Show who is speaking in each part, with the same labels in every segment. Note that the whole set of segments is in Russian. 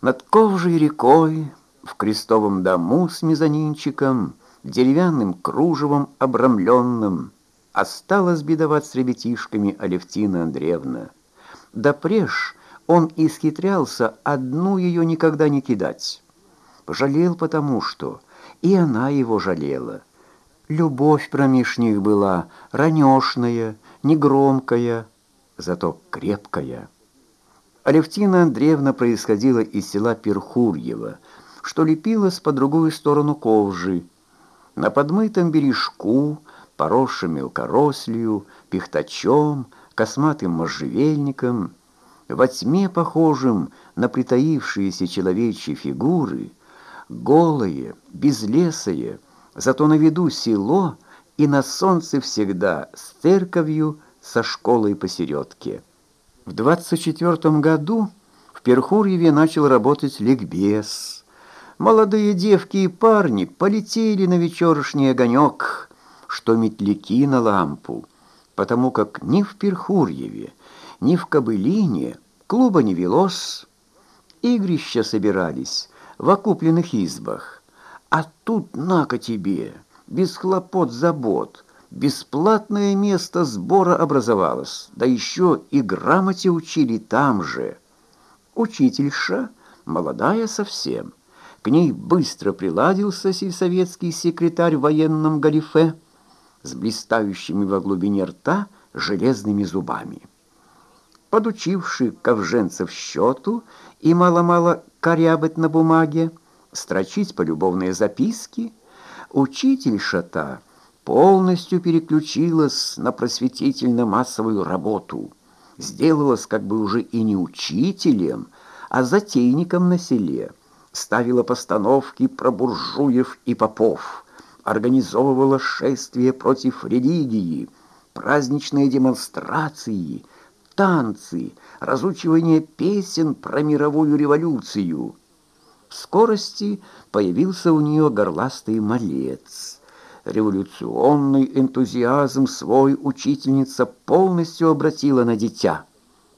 Speaker 1: Над ковжей рекой, в крестовом дому с мезонинчиком, деревянным кружевом обрамленным, осталась бедовать с ребятишками Алевтина Андреевна. Да преж он исхитрялся одну ее никогда не кидать. Жалел потому, что и она его жалела. Любовь промеж них была ранешная, негромкая, зато крепкая. Алевтина Андреевна происходила из села Перхурьево, что лепилось по другую сторону Ковжи. На подмытом бережку, поросшем мелкорослью, пихтачом, косматым можжевельником, во тьме похожим на притаившиеся человечьи фигуры, голые, безлесые, зато на виду село и на солнце всегда с церковью, со школой посередке. В 24 году в Перхурьеве начал работать ликбез. Молодые девки и парни полетели на вечершний огонек, что метляки на лампу, потому как ни в Перхурьеве, ни в Кобылине клуба не велось. Игрища собирались в окупленных избах. А тут на-ка тебе, без хлопот, забот, бесплатное место сбора образовалось, да еще и грамоте учили там же. Учительша, молодая совсем, к ней быстро приладился сельсоветский секретарь в военном галифе с блистающими во глубине рта железными зубами. Подучивший ковженцев счету и мало-мало корябать на бумаге, строчить полюбовные записки, учительша та полностью переключилась на просветительно-массовую работу, сделалась как бы уже и не учителем, а затейником на селе, ставила постановки про буржуев и попов, организовывала шествия против религии, праздничные демонстрации, танцы, разучивание песен про мировую революцию. В скорости появился у нее горластый малец. Революционный энтузиазм свой учительница полностью обратила на дитя,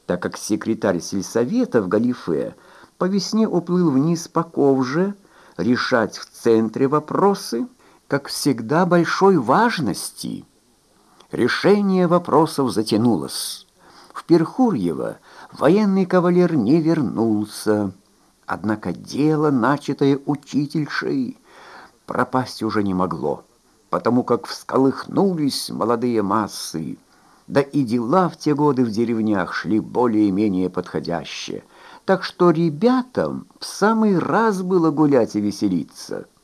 Speaker 1: так как секретарь сельсовета в Галифе по весне уплыл вниз по ковже, решать в центре вопросы, как всегда, большой важности. Решение вопросов затянулось. В Перхурьево военный кавалер не вернулся. Однако дело, начатое учительшей, пропасть уже не могло, потому как всколыхнулись молодые массы, да и дела в те годы в деревнях шли более-менее подходящие, так что ребятам в самый раз было гулять и веселиться –